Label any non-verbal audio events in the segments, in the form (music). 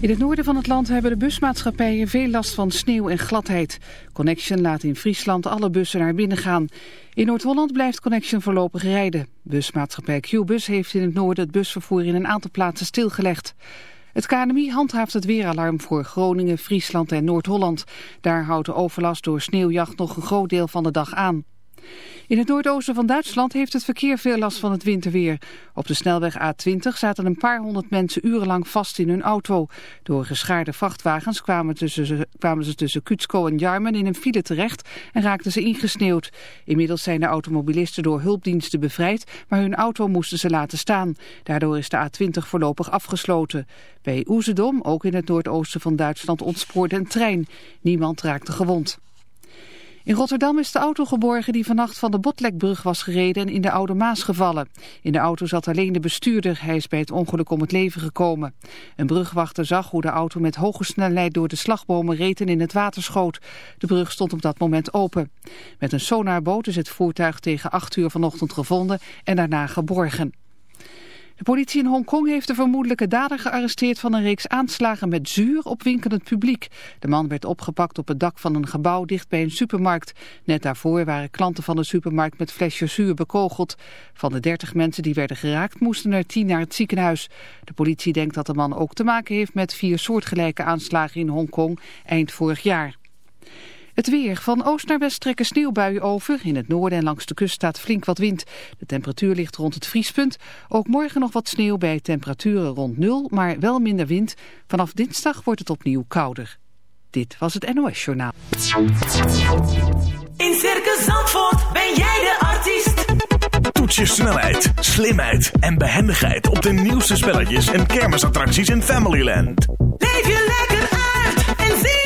In het noorden van het land hebben de busmaatschappijen veel last van sneeuw en gladheid. Connection laat in Friesland alle bussen naar binnen gaan. In Noord-Holland blijft Connection voorlopig rijden. Busmaatschappij Qbus heeft in het noorden het busvervoer in een aantal plaatsen stilgelegd. Het KNMI handhaaft het weeralarm voor Groningen, Friesland en Noord-Holland. Daar houdt de overlast door sneeuwjacht nog een groot deel van de dag aan. In het noordoosten van Duitsland heeft het verkeer veel last van het winterweer. Op de snelweg A20 zaten een paar honderd mensen urenlang vast in hun auto. Door geschaarde vrachtwagens kwamen, tussen, kwamen ze tussen Kutsko en Jarmen in een file terecht en raakten ze ingesneeuwd. Inmiddels zijn de automobilisten door hulpdiensten bevrijd, maar hun auto moesten ze laten staan. Daardoor is de A20 voorlopig afgesloten. Bij Oezedom, ook in het noordoosten van Duitsland, ontspoorde een trein. Niemand raakte gewond. In Rotterdam is de auto geborgen die vannacht van de Botlekbrug was gereden en in de Oude Maas gevallen. In de auto zat alleen de bestuurder. Hij is bij het ongeluk om het leven gekomen. Een brugwachter zag hoe de auto met hoge snelheid door de slagbomen reed en in het water schoot. De brug stond op dat moment open. Met een sonarboot is het voertuig tegen 8 uur vanochtend gevonden en daarna geborgen. De politie in Hongkong heeft de vermoedelijke dader gearresteerd van een reeks aanslagen met zuur op winkelend publiek. De man werd opgepakt op het dak van een gebouw dicht bij een supermarkt. Net daarvoor waren klanten van de supermarkt met flesjes zuur bekogeld. Van de 30 mensen die werden geraakt moesten er 10 naar het ziekenhuis. De politie denkt dat de man ook te maken heeft met vier soortgelijke aanslagen in Hongkong eind vorig jaar. Het weer. Van oost naar west trekken sneeuwbuien over. In het noorden en langs de kust staat flink wat wind. De temperatuur ligt rond het vriespunt. Ook morgen nog wat sneeuw bij temperaturen rond nul, maar wel minder wind. Vanaf dinsdag wordt het opnieuw kouder. Dit was het NOS Journaal. In Circus Zandvoort ben jij de artiest. Toets je snelheid, slimheid en behendigheid op de nieuwste spelletjes en kermisattracties in Familyland. Leef je lekker uit en zie.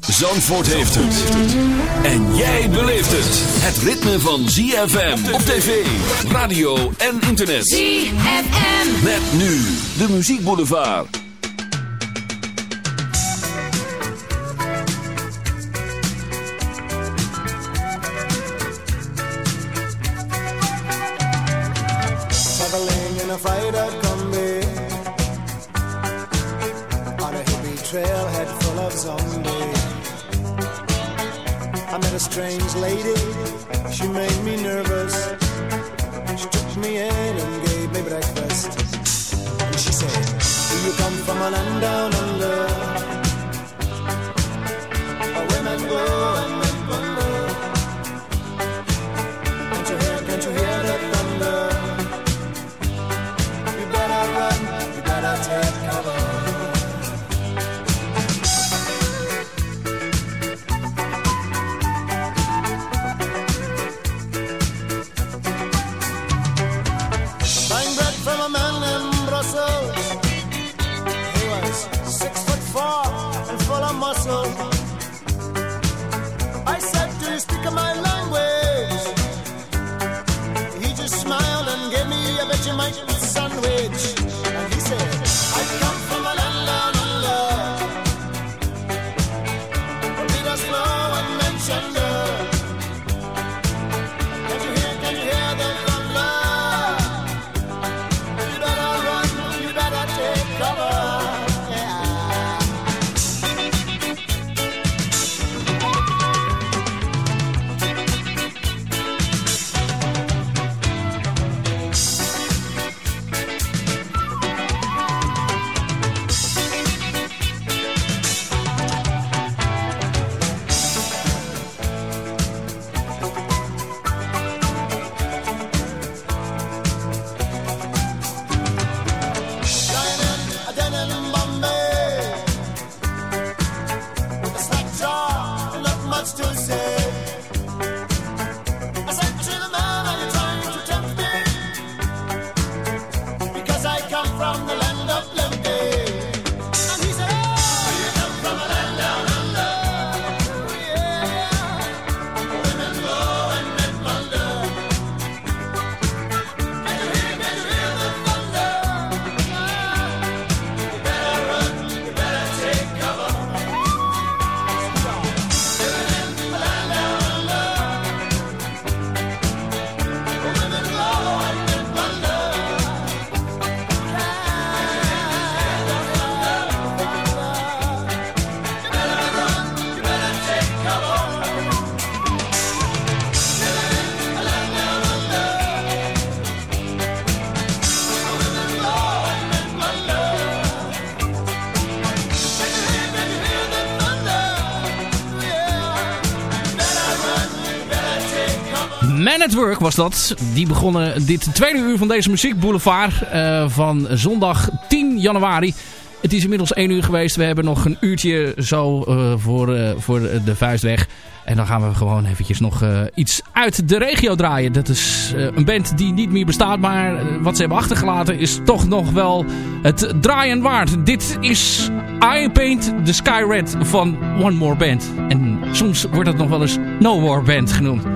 Zandvoort heeft het. En jij beleeft het. Het ritme van ZFM op tv, radio en internet. ZFM. Met nu de muziekboulevard. traveling in a freighter strange lady, she made me nervous. Was dat. Die begonnen dit tweede uur van deze muziekboulevard uh, van zondag 10 januari. Het is inmiddels 1 uur geweest. We hebben nog een uurtje zo uh, voor, uh, voor de vuistweg. En dan gaan we gewoon eventjes nog iets uit de regio draaien. Dat is een band die niet meer bestaat, maar wat ze hebben achtergelaten is toch nog wel het draaien waard. Dit is I Paint the Sky Red van One More Band. En soms wordt het nog wel eens No More Band genoemd.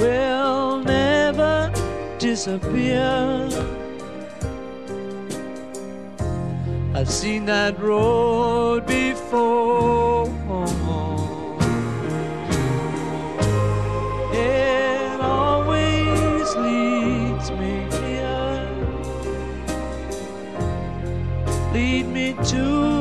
will never disappear. I've seen that road before. It always leads me. Lead me to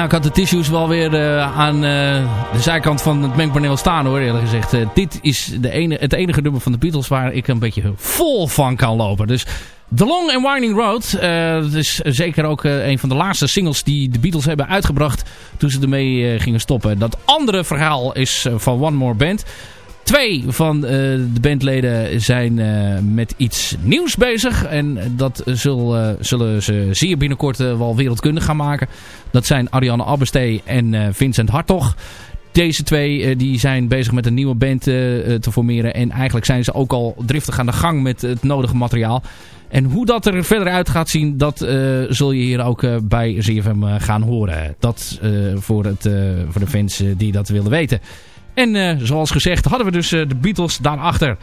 Nou, ik had de tissues wel weer eh, aan eh, de zijkant van het mengpaneel staan hoor, eerlijk gezegd. Eh, dit is de ene, het enige nummer van de Beatles waar ik een beetje vol van kan lopen. Dus The Long and Winding Road, dat is zeker ook een van de laatste singles die de Beatles hebben uitgebracht toen ze ermee gingen stoppen. Dat andere verhaal is van One More Band. Twee van eh, de bandleden zijn eh, met iets nieuws bezig. En dat zul, eh, zullen ze zeer binnenkort wel wereldkundig gaan maken. Dat zijn Ariane Abbestee en Vincent Hartog. Deze twee die zijn bezig met een nieuwe band te formeren. En eigenlijk zijn ze ook al driftig aan de gang met het nodige materiaal. En hoe dat er verder uit gaat zien, dat zul je hier ook bij ZFM gaan horen. Dat eh, voor, het, voor de fans die dat willen weten. En eh, zoals gezegd hadden we dus eh, de Beatles daarachter.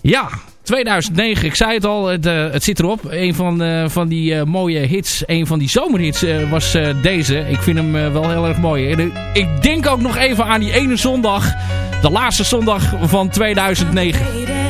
Ja, 2009, ik zei het al, het, eh, het zit erop. Een van, van die mooie hits, een van die zomerhits was deze. Ik vind hem wel heel erg mooi. Ik denk ook nog even aan die ene zondag, de laatste zondag van 2009.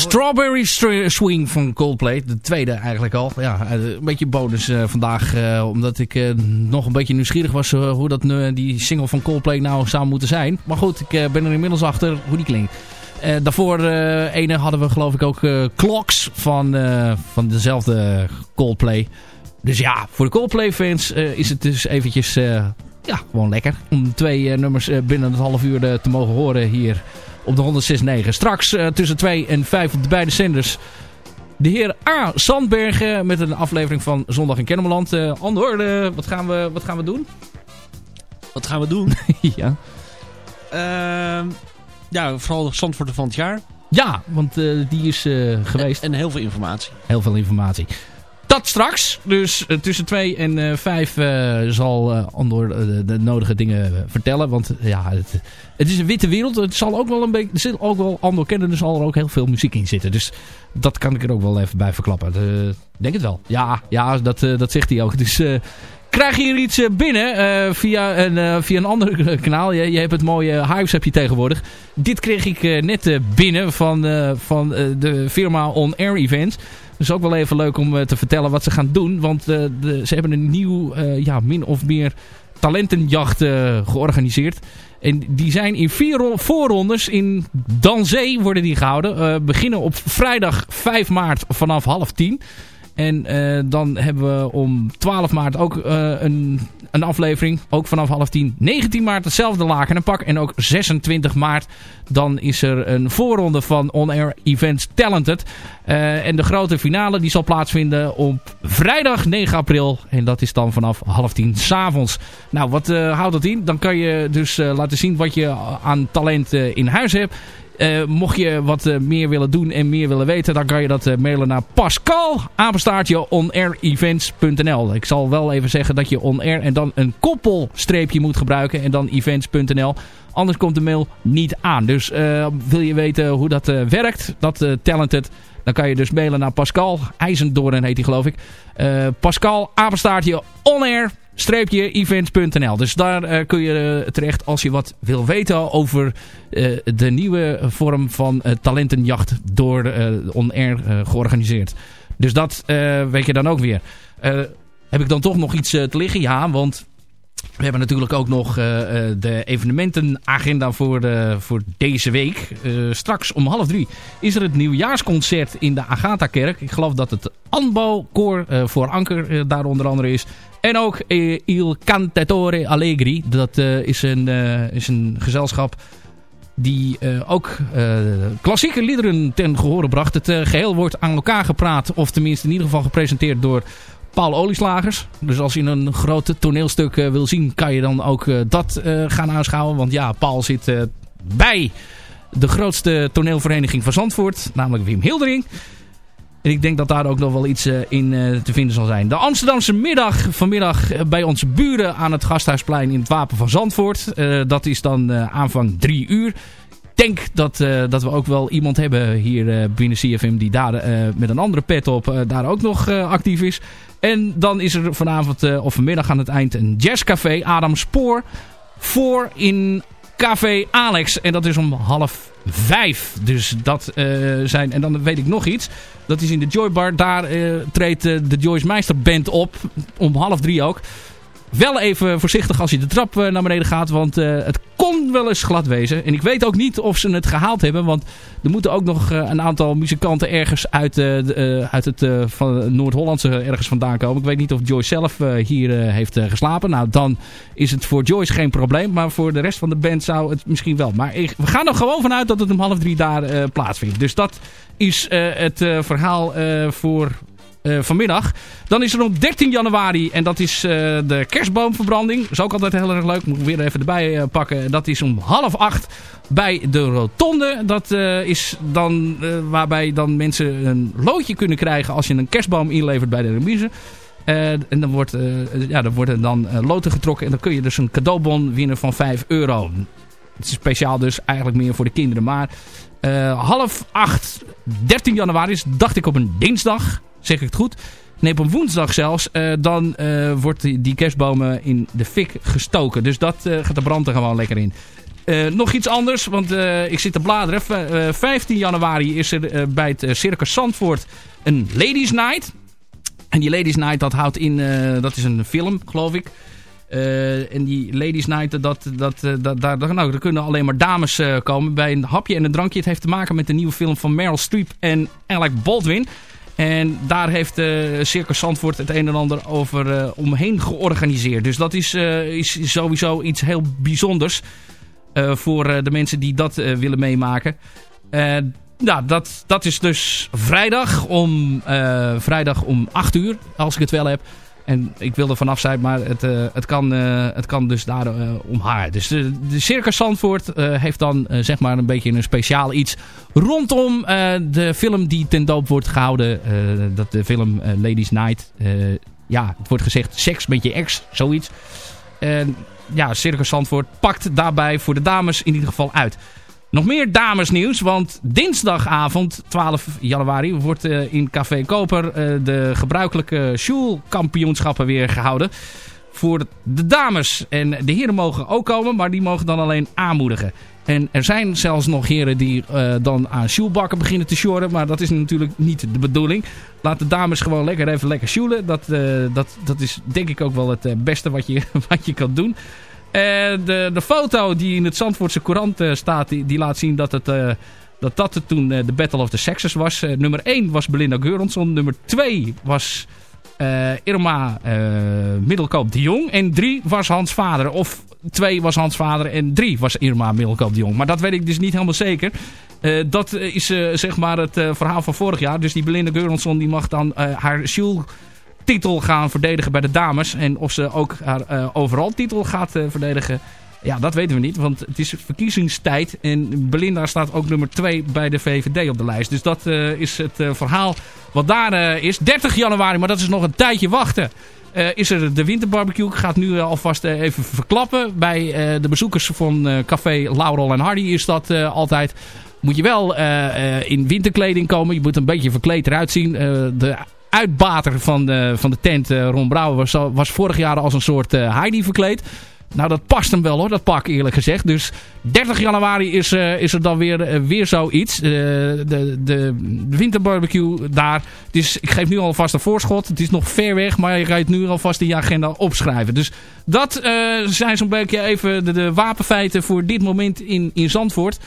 Strawberry Str- Swing van Coldplay. De tweede eigenlijk al. Ja, eh, een beetje bonus eh, vandaag. eh, omdat ik nog een beetje nieuwsgierig was hoe dat, die single van Coldplay nou zou moeten zijn. Maar goed, ik ben er inmiddels achter hoe die klinkt. Daarvoor ene hadden we geloof ik ook Clocks van, van dezelfde Coldplay. Dus ja, voor de Coldplay fans is het dus eventjes ja, gewoon lekker. Om twee nummers binnen het half uur te mogen horen hier op de 106.9. Straks eh, tussen 2 en 5 op de beide zenders. De heer A. Sandbergen met een aflevering van Zondag in Kennemerland. Eh Andor, eh, wat, gaan we, wat gaan we doen? Wat gaan we doen? (laughs) ja. Ehm, ja, vooral de Zandvoort van het jaar. ja, want die is geweest. En heel veel informatie. Heel veel informatie. Dat straks. Dus eh, tussen 2 en 5 zal eh, Andor eh, de, nodige dingen eh, vertellen. Want eh, ja, het, het is een witte wereld. Het zal ook wel een beetje. Er zit ook wel Andor kennen. Er zal er ook heel veel muziek in zitten. Dus dat kan ik er ook wel even bij verklappen. Eh, Ik denk het wel. Ja, ja dat, eh, dat zegt hij ook. Dus eh, krijg je hier iets eh, binnen eh, via, een, eh, via een ander (laughs) kanaal. Je, je hebt het mooie Hives heb je tegenwoordig. Dit kreeg ik eh, net eh, binnen van, eh, van eh, de firma On Air Events. Dus ook wel even leuk om eh, te vertellen wat ze gaan doen. Want eh, de, ze hebben een nieuw, eh, ja, min of meer talentenjacht georganiseerd. En die zijn in vier ro- voorrondes in Danzee worden die gehouden. Eh, beginnen op vrijdag 5 maart vanaf half tien. En eh, dan hebben we om 12 maart ook eh, een, een aflevering. Ook vanaf half 10. 19 maart hetzelfde laken en pak. En ook 26 maart dan is er een voorronde van On Air Events Talented. Eh, en de grote finale die zal plaatsvinden op vrijdag 9 april. En dat is dan vanaf half 10 s'avonds. Nou, wat houdt dat in? Dan kan je dus laten zien wat je aan talent in huis hebt. Eh, mocht je wat eh, meer willen doen en meer willen weten, dan kan je dat eh, mailen naar Pascal, apenstaartje onairevents.nl. Ik zal wel even zeggen dat je onair en dan een koppelstreepje moet gebruiken en dan events.nl. Anders komt de mail niet aan. Dus wil je weten hoe dat werkt, dat Talented, dan kan je dus mailen naar Pascal. IJzendoorn heet hij geloof ik. Pascal, apenstaartje onair streepje events.nl. Dus daar eh, kun je eh, terecht als je wat wil weten over eh, de nieuwe vorm van talentenjacht door eh On Air georganiseerd. Dus dat weet je dan ook weer. Heb ik dan toch nog iets te liggen? Ja, want we hebben natuurlijk ook nog eh, eh, de evenementenagenda voor, eh, voor deze week. Straks om half drie is er het nieuwjaarsconcert in de Agatha-kerk. Ik geloof dat het Anbo-koor voor Anker daar onder andere is. En ook Il Cantatore Allegri. Dat is, een, is een gezelschap die ook klassieke liederen ten gehore bracht. Het eh, geheel wordt aan elkaar gepraat, of tenminste in ieder geval gepresenteerd door Paul Olieslagers. Dus als je een groot toneelstuk eh, wil zien, kan je dan ook eh, dat eh, gaan aanschouwen. Want ja, Paul zit bij de grootste toneelvereniging van Zandvoort, namelijk Wim Hildering. En ik denk dat daar ook nog wel iets in te vinden zal zijn. De Amsterdamse middag vanmiddag bij onze buren aan het Gasthuisplein in het Wapen van Zandvoort. Dat is dan aanvang drie uur. Ik denk dat, dat we ook wel iemand hebben hier eh, binnen CFM die daar met een andere pet op daar ook nog actief is. En dan is er vanavond of vanmiddag aan het eind een jazzcafé Adam Spoor voor in Café Alex. En dat is om half vijf. Dus dat uh, zijn... En dan weet ik nog iets. Dat is in de Joy Bar. Daar uh, treedt de Joyce Meister Band op. Om half drie ook. Wel even voorzichtig als je de trap naar beneden gaat. Want het wel eens glad wezen. En ik weet ook niet of ze het gehaald hebben. Want er moeten ook nog een aantal muzikanten ergens uit, de, uit het van Noord-Hollandse ergens vandaan komen. Ik weet niet of Joyce zelf hier heeft geslapen. Nou, dan is het voor Joyce geen probleem. Maar voor de rest van de band zou het misschien wel. Maar we gaan er gewoon vanuit dat het om half drie daar plaatsvindt. Dus dat is het verhaal voor uh, vanmiddag. Dan is er op 13 januari en dat is uh, de kerstboomverbranding. Dat is ook altijd heel erg leuk. Moet ik weer even erbij uh, pakken. Dat is om half acht bij de rotonde. Dat is dan waarbij dan mensen een loodje kunnen krijgen als je een kerstboom inlevert bij de remise. en dan, wordt, ja, dan worden dan loten getrokken en dan kun je dus een cadeaubon winnen van 5 euro. Het is speciaal dus eigenlijk meer voor de kinderen. Maar half acht, 13 januari is dacht ik op een dinsdag zeg ik het goed. Nee, op woensdag zelfs. Uh, dan uh, wordt die, die, kerstbomen in de fik gestoken. Dus dat uh, gaat de brand er gewoon lekker in. nog iets anders, want ik zit te bladeren. V 15 januari is er bij het Circus Zandvoort een Ladies Night. En die Ladies Night, dat houdt in, dat is een film, geloof ik. en die Ladies Night, dat, dat, dat, daar, nou, er kunnen alleen maar dames komen bij een hapje en een drankje. Het heeft te maken met de nieuwe film van Meryl Streep en Alec Baldwin. En daar heeft uh, Circus Zandvoort het een en ander over omheen georganiseerd. Dus dat is, is sowieso iets heel bijzonders voor de mensen die dat willen meemaken. nou, dat, dat is dus vrijdag om, vrijdag om 8 uur, als ik het wel heb. En ik wil er vanaf zijn, maar het, uh, het, kan, uh, het kan dus daar uh, om haar. Dus de, de Circus Zandvoort heeft dan zeg maar een beetje een speciaal iets rondom de film die ten doop wordt gehouden. dat de film Ladies Night. ja, het wordt gezegd seks met je ex, zoiets. En ja, Circus Zandvoort pakt daarbij voor de dames in ieder geval uit. Nog meer damesnieuws, want dinsdagavond 12 januari wordt uh, in Café Koper uh, de gebruikelijke Sjoel-kampioenschappen weer gehouden. Voor de dames. En de heren mogen ook komen, maar die mogen dan alleen aanmoedigen. En er zijn zelfs nog heren die uh, dan aan sjoelbakken beginnen te sjoren. Maar dat is natuurlijk niet de bedoeling. Laat de dames gewoon lekker even lekker sjoelen. Dat, dat, dat is denk ik ook wel het beste wat je, (laughs) wat je kan doen. Uh, de, de foto die in het Zandvoortse Courant uh, staat, die, die, laat zien dat het... Uh, dat dat toen de Battle of the Sexes was. nummer 1 was Belinda Geuronsson. Nummer 2 was Irma Middelkoop de Jong. En 3 was Hans Vader. Of 2 was Hans Vader en 3 was Irma Middelkoop de Jong. Maar dat weet ik dus niet helemaal zeker. dat is zeg maar het verhaal van vorig jaar. Dus die Belinda Geuronsson die mag dan haar Sjoel titel gaan verdedigen bij de dames. En of ze ook haar uh, overal titel gaat uh, verdedigen. Ja, dat weten we niet. Want het is verkiezingstijd. En Belinda staat ook nummer 2 bij de VVD op de lijst. Dus dat uh, is het verhaal wat daar is. 30 januari, maar dat is nog een tijdje wachten. is er de winterbarbecue. Ik ga het nu alvast even verklappen. Bij de bezoekers van Café Laurel en Hardy is dat altijd moet je wel in winterkleding komen. Je moet een beetje verkleed eruit zien. De uitbater van de, van de tent, uh, Ron Brouwer, was, was vorig jaar als een soort uh, Heidi verkleed. Nou, dat past hem wel hoor, dat pak eerlijk gezegd. Dus 30 januari is, uh, is er dan weer, weer zoiets. de, de, winterbarbecue daar. Ik geef nu alvast een voorschot. Het is nog ver weg, maar je gaat nu alvast in je agenda opschrijven. Dus dat zijn zo'n beetje even de, de wapenfeiten voor dit moment in, in Zandvoort.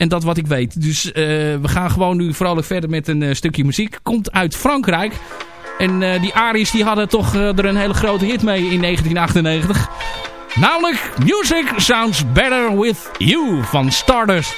En dat wat ik weet. Dus uh, we gaan gewoon nu vrolijk verder met een uh, stukje muziek. Komt uit Frankrijk. En uh, die Aries die hadden toch er een hele grote hit mee in 1998. Namelijk Music Sounds Better With You van Stardust.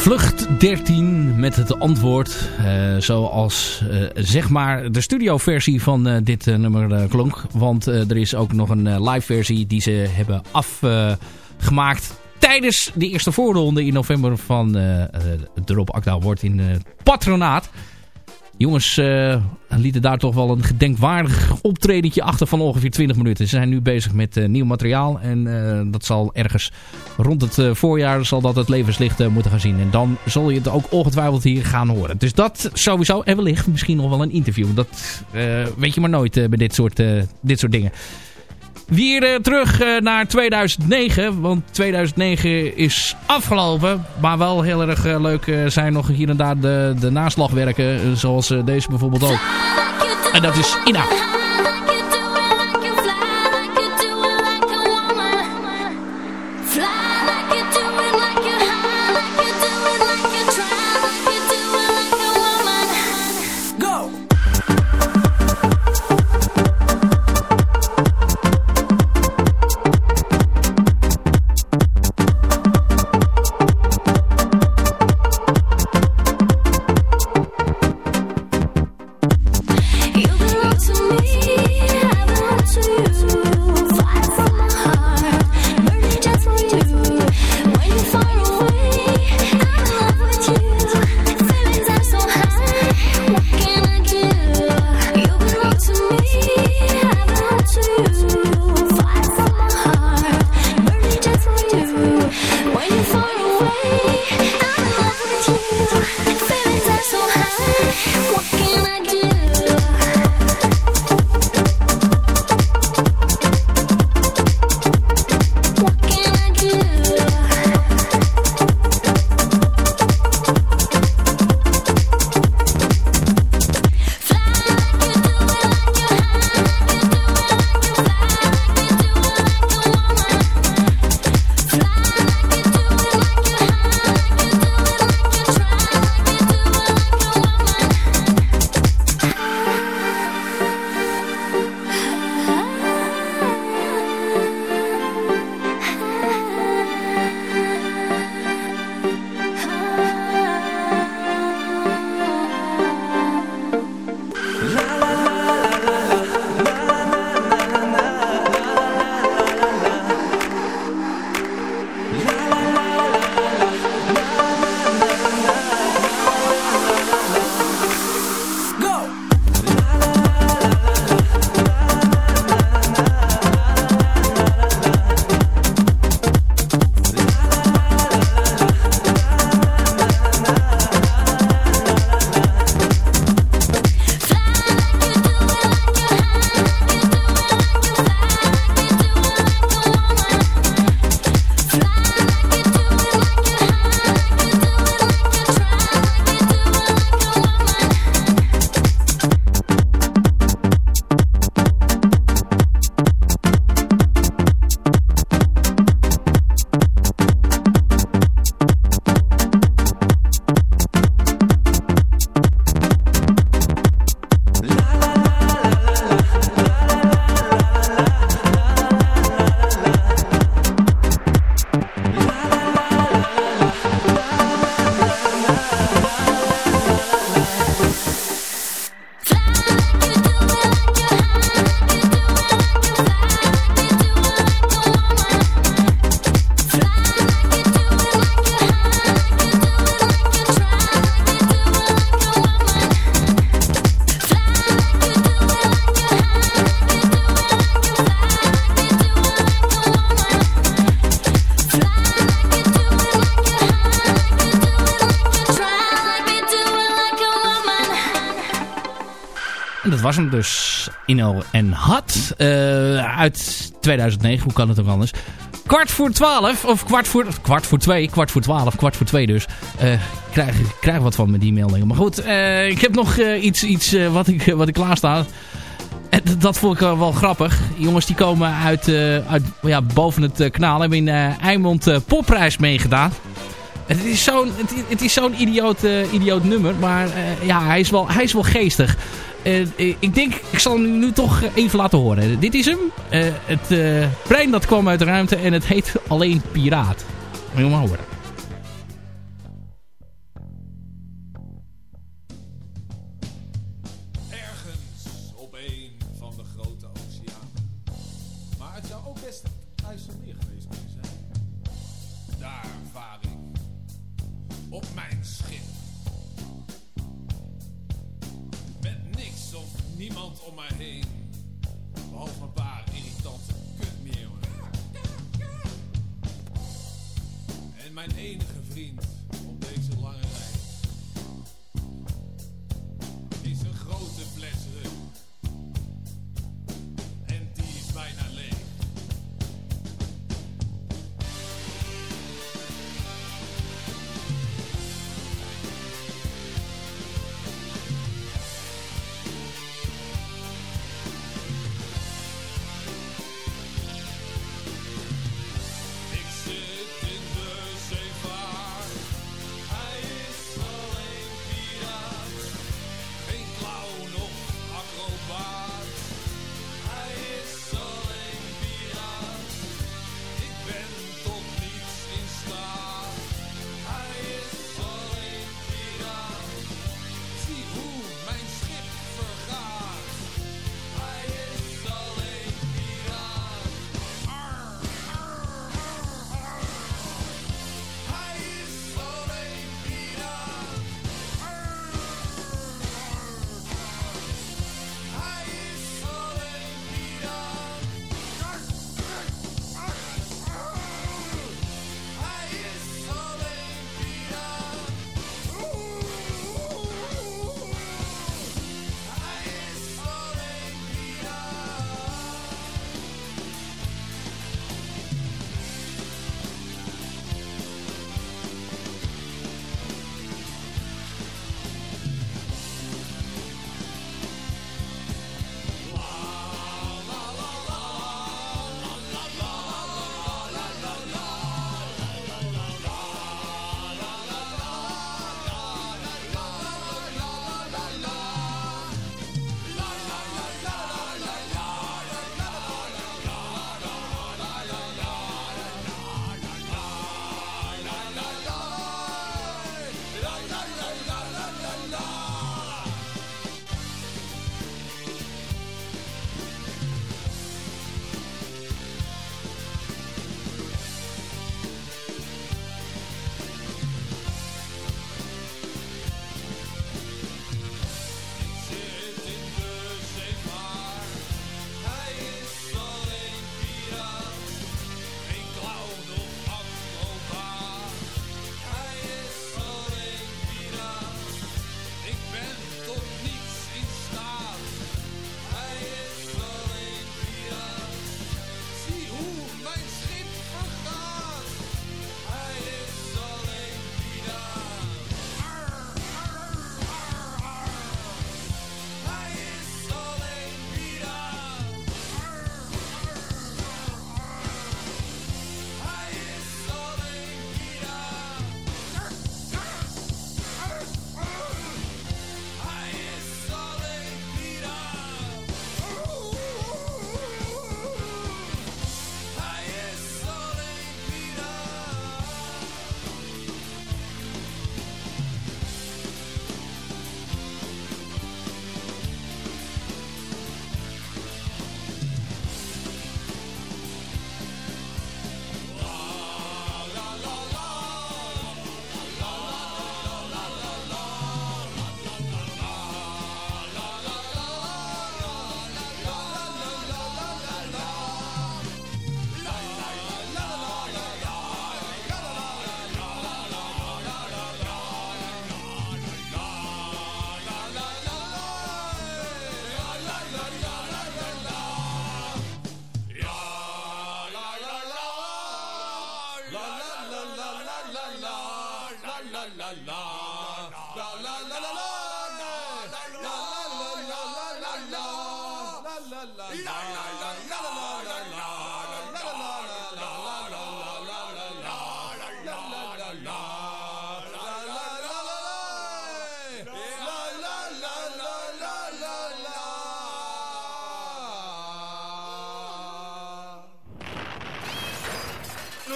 Vlucht 13 met het antwoord. Eh, zoals eh, zeg maar de studioversie van eh, dit nummer klonk. Want er is ook nog een live versie die ze hebben afgemaakt. tijdens de eerste voorronde in november van de Rob Akda wordt in patronaat. Jongens uh, lieten daar toch wel een gedenkwaardig optredentje achter van ongeveer 20 minuten. Ze zijn nu bezig met uh, nieuw materiaal. En uh, dat zal ergens rond het voorjaar zal dat het levenslicht moeten gaan zien. En dan zal je het ook ongetwijfeld hier gaan horen. Dus dat sowieso. En wellicht misschien nog wel een interview. Dat weet je maar nooit bij dit soort, dit soort dingen. Weer uh, terug uh, naar 2009. Want 2009 is afgelopen. Maar wel heel erg uh, leuk zijn nog hier en daar de, de naslagwerken. zoals deze bijvoorbeeld ook. En dat is Ina. Dus. Ino en Hat. Uh, uit 2009. Hoe kan het ook anders? Kwart voor twaalf. Of kwart voor, kwart voor twee. Kwart voor twaalf. Kwart voor twee dus. Uh, krijg, krijg wat van met die meldingen. Maar goed. Uh, ik heb nog iets, iets wat, ik, wat ik klaarsta. Dat vond ik wel grappig. Jongens die komen uit, uit ja, boven het kanaal. Hebben in Eimond Popprijs meegedaan. Het is zo'n is zo'n idioot, nummer. Maar ja, hij is, wel, hij is wel geestig. Uh, ik denk, ik zal hem nu toch even laten horen. Dit is hem. Het brein dat kwam uit de ruimte en het heet alleen Piraat. Moet je maar horen.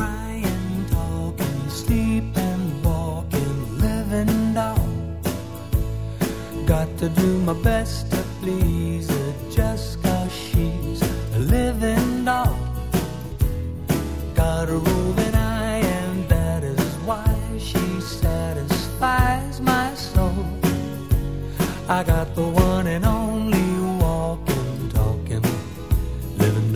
a crying, talking, sleeping, walking, living doll. Got to do my best to please just she's a living. Got a and that is why she satisfies my soul. I got the one and only living.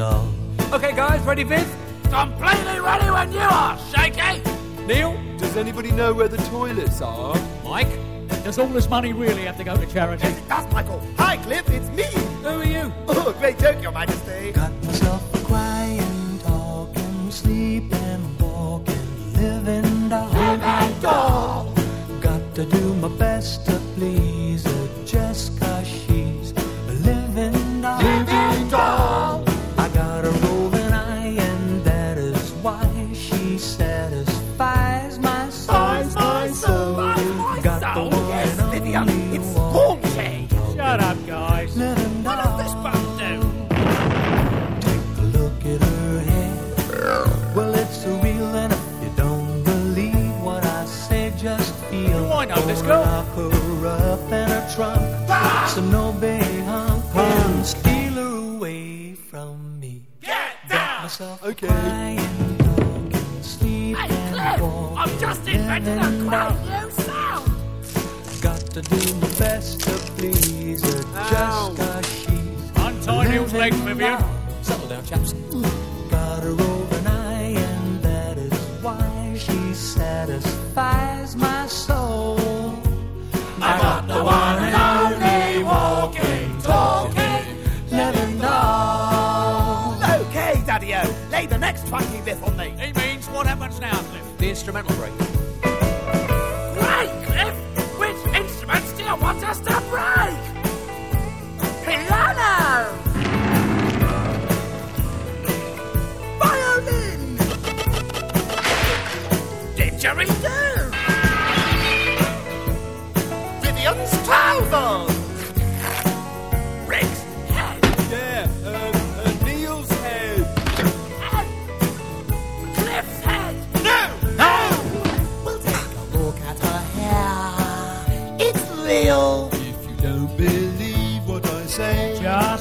Okay, guys, ready, Viv? Completely ready when you are, Shaky! Neil? Does anybody know where the toilets are? Mike? Does all this money really have to go to charity? Yes, it does, Michael. Hi, Cliff, it's me. Who are you? Oh, great joke, Your Majesty. Got myself a crying, talking, sleeping, walking, living doll. Living doll. Got to do my best to please just invented a living great doll. new sound. Got to do my best to please her, Ow. just oh. cause she's Untie Neil's legs, living Vivian. doll. Settle down, chaps. Got her over an eye, and that is why she satisfies my soul. I got the one and only walking, talking, living doll. Okay, Daddy-O, lay the next funky riff on me. He means what happens now, Cliff? The instrumental break.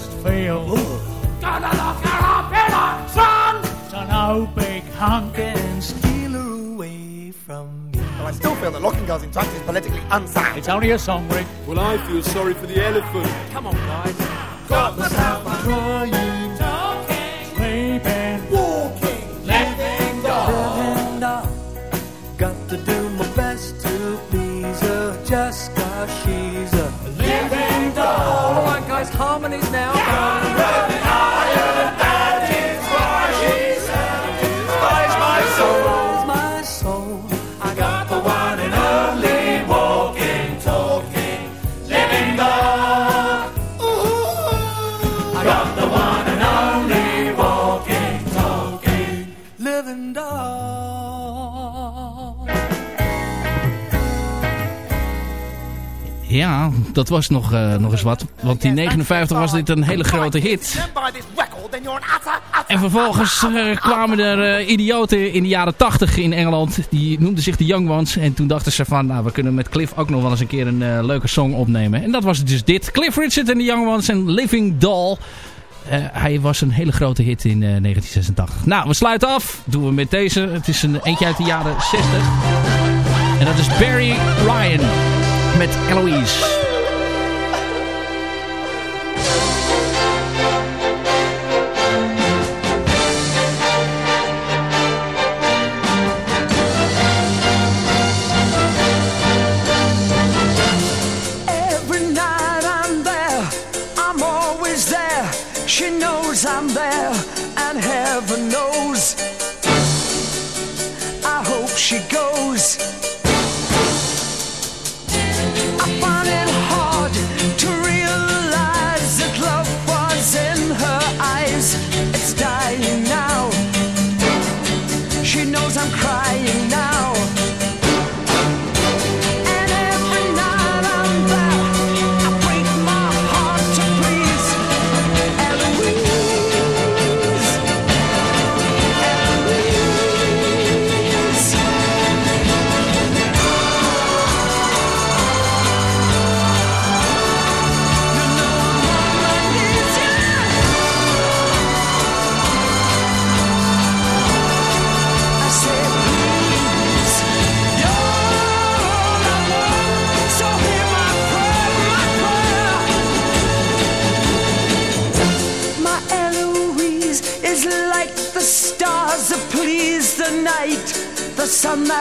Say, Just feel. Gonna lock her up in a trunk! So no big hunk. Can steal her away from me. Well, I still feel that locking girls in trunks is politically unsound. It's only a song, Rick. well, I feel sorry for the elephant. Come on, guys. Got myself a Crying, Sleeping. Dat was nog, eh, nog eens wat. Want in 59 was dit een hele grote hit. En vervolgens eh, kwamen er eh, idioten in de jaren 80 in Engeland. Die noemden zich de Young Ones. En toen dachten ze van, nou we kunnen met Cliff ook nog wel eens een keer een leuke song opnemen. En dat was dus dit. Cliff Richard en de Young Ones en Living Doll. Hij was een hele grote hit in eh, 1986. Nou, we sluiten af. Doen we met deze. Het is een eentje uit de jaren 60. En dat is Barry Ryan met Eloise. Yes.